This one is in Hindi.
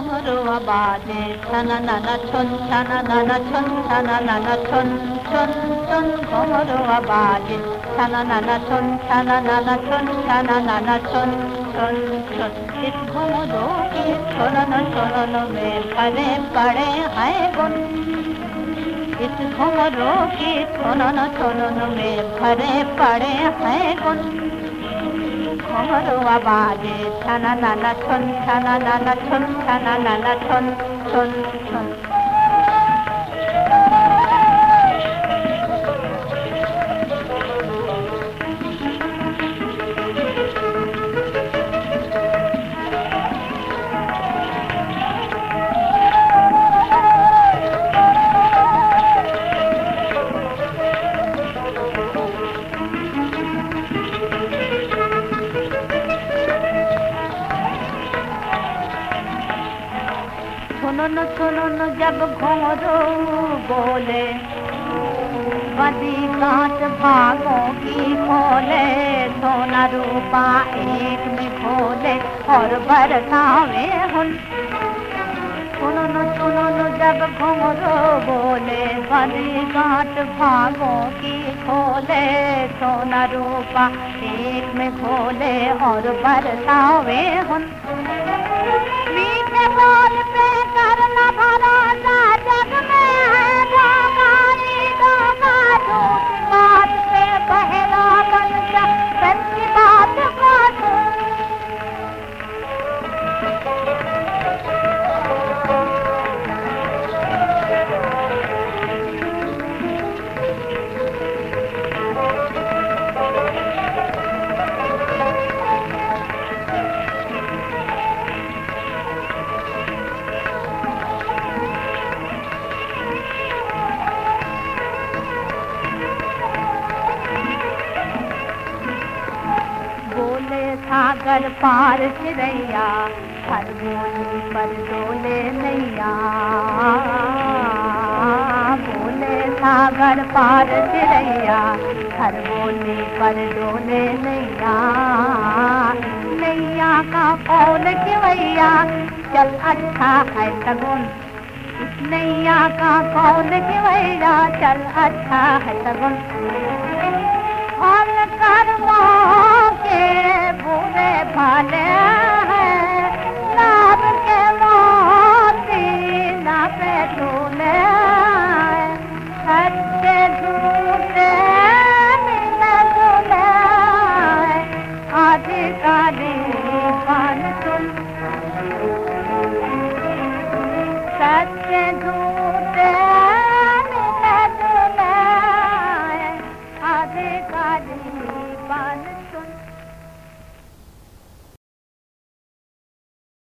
মহরুয়া বাজে নানা নানা ছন ছানা, নানা ছন, ছানা নানা কি ছড়ানো ছড়ানো মে ভরে পড়ে হ্যাঁ গুণ की ঘুমরো আবাজে ছানা নানা ছন ছানা নানা ছন ছানা নানা ছন ছন ছন सुनन सुनन जब घोरो बोले, बदी कांच भागों की खोले, सोना रूपा एक में खोले और बरसावे हुन। सुनन सुनन जब घोरो बोले, बदी कांच भागों की खोले, सोना रूपा एक में खोले और बरसावे हुन। सागर पार चिड़ैया हर बोली पर डोले नैया। बोले, सागर पार चिड़ैया हर बोली पर डोले नैया। नैया का कौन खिवैया? चल अच्छा है सगुन नैया का कौन खिवैया? चल अच्छा है सगुन सत्य